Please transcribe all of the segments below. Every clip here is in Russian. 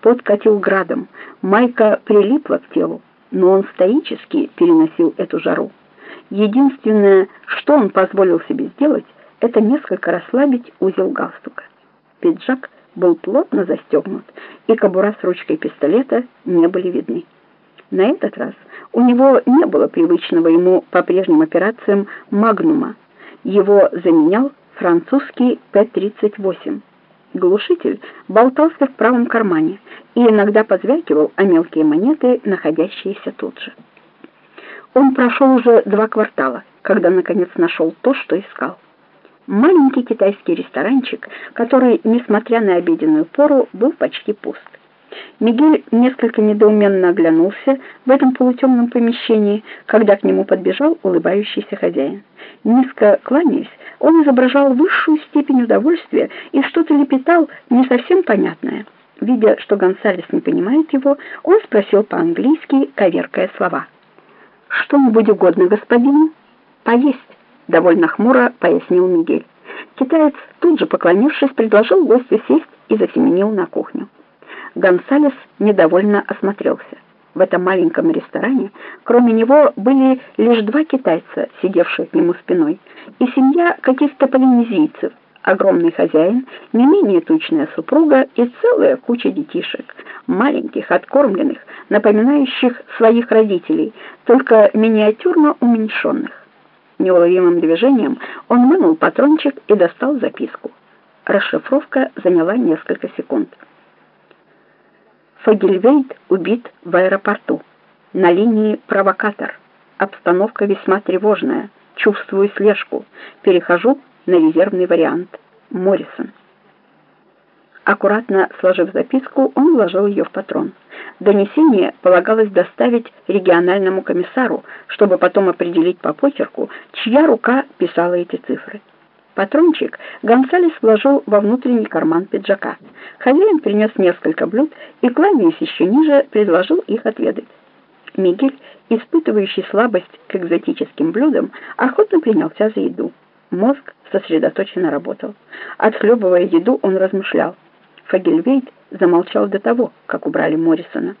Пот катил градом, майка прилипла к телу, но он стоически переносил эту жару. Единственное, что он позволил себе сделать, это несколько расслабить узел галстука. Пиджак был плотно застегнут, и кобура с ручкой пистолета не были видны. На этот раз у него не было привычного ему по прежним операциям «Магнума». Его заменял французский П-38. Глушитель болтался в правом кармане и иногда позвякивал о мелкие монеты, находящиеся тут же. Он прошел уже два квартала, когда наконец нашел то, что искал. Маленький китайский ресторанчик, который, несмотря на обеденную пору, был почти пуст. Мигель несколько недоуменно оглянулся в этом полутемном помещении, когда к нему подбежал улыбающийся хозяин. Низко кланяясь, он изображал высшую степень удовольствия и что-то лепетал не совсем понятное. Видя, что Гонсалес не понимает его, он спросил по-английски, коверкая слова. «Что-нибудь угодно господину?» «Поесть», — довольно хмуро пояснил Мигель. Китаец, тут же поклонившись, предложил гостю сесть и засеменил на кухню. Гонсалес недовольно осмотрелся. В этом маленьком ресторане, кроме него, были лишь два китайца, сидевшие к нему спиной, и семья каких-то полинезийцев, огромный хозяин, не менее тучная супруга и целая куча детишек, маленьких, откормленных, напоминающих своих родителей, только миниатюрно уменьшенных. Неуловимым движением он вынул патрончик и достал записку. Расшифровка заняла несколько секунд. Фогельвейд убит в аэропорту. На линии провокатор. Обстановка весьма тревожная. Чувствую слежку. Перехожу на резервный вариант. Моррисон. Аккуратно сложив записку, он вложил ее в патрон. Донесение полагалось доставить региональному комиссару, чтобы потом определить по почерку, чья рука писала эти цифры. Патрончик Гонсалес вложил во внутренний карман пиджака. Хозяин принес несколько блюд и, кланяясь еще ниже, предложил их отведать. Мигель, испытывающий слабость к экзотическим блюдам, охотно принялся за еду. Мозг сосредоточенно работал. Отхлебывая еду, он размышлял. Фагельвейд замолчал до того, как убрали Моррисона.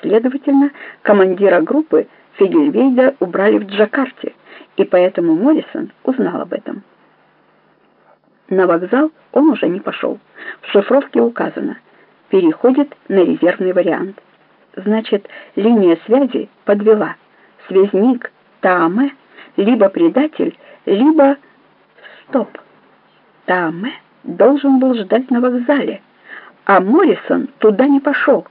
Следовательно, командира группы Фагельвейда убрали в Джакарте, и поэтому Моррисон узнал об этом. На вокзал он уже не пошел. В шифровке указано «Переходит на резервный вариант». Значит, линия связи подвела. Связник Тааме либо предатель, либо... Стоп! Тааме должен был ждать на вокзале, а Моррисон туда не пошел.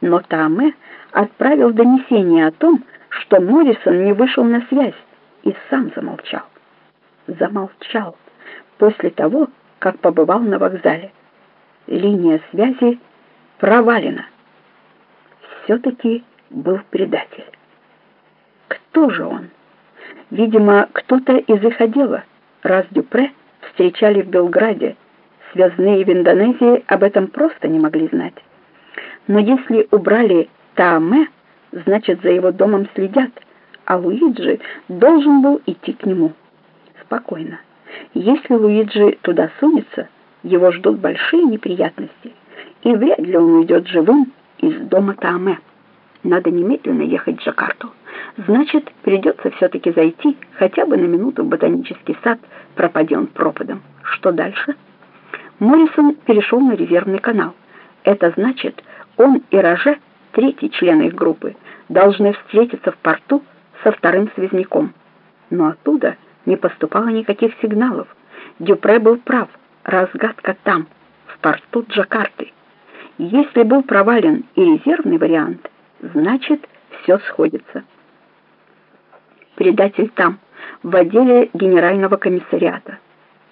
Но Тааме отправил донесение о том, что Моррисон не вышел на связь, и сам замолчал. Замолчал после того, как побывал на вокзале. Линия связи провалена. Все-таки был предатель. Кто же он? Видимо, кто-то из их отдела, раз Дюпре встречали в Белграде. Связные в Индонезии об этом просто не могли знать. Но если убрали Тааме, значит, за его домом следят, а Луиджи должен был идти к нему. Спокойно. Если Луиджи туда сунется, его ждут большие неприятности, и вряд ли он уйдет живым из дома Тааме. Надо немедленно ехать в Джакарту. Значит, придется все-таки зайти хотя бы на минуту в ботанический сад, пропади он пропадом. Что дальше? Моррисон перешел на резервный канал. Это значит, он и Роже, третий член их группы, должны встретиться в порту со вторым связняком. Но оттуда не поступало никаких сигналов. Дюпре был прав, разгадка там, в порту Джакарты. Если был провален и резервный вариант, значит, все сходится. Предатель там, в отделе генерального комиссариата.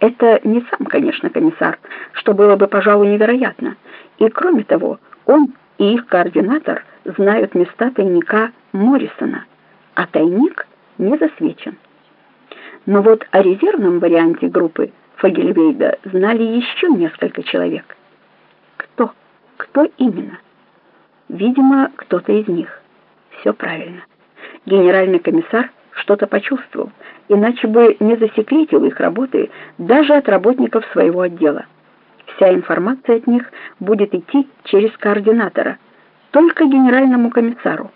Это не сам, конечно, комиссар, что было бы, пожалуй, невероятно. И кроме того, он и их координатор знают места тайника Моррисона, а тайник не засвечен. Но вот о резервном варианте группы Фагельвейда знали еще несколько человек. Кто? Кто именно? Видимо, кто-то из них. Все правильно. Генеральный комиссар что-то почувствовал, иначе бы не засекретил их работы даже от работников своего отдела. Вся информация от них будет идти через координатора, только генеральному комиссару.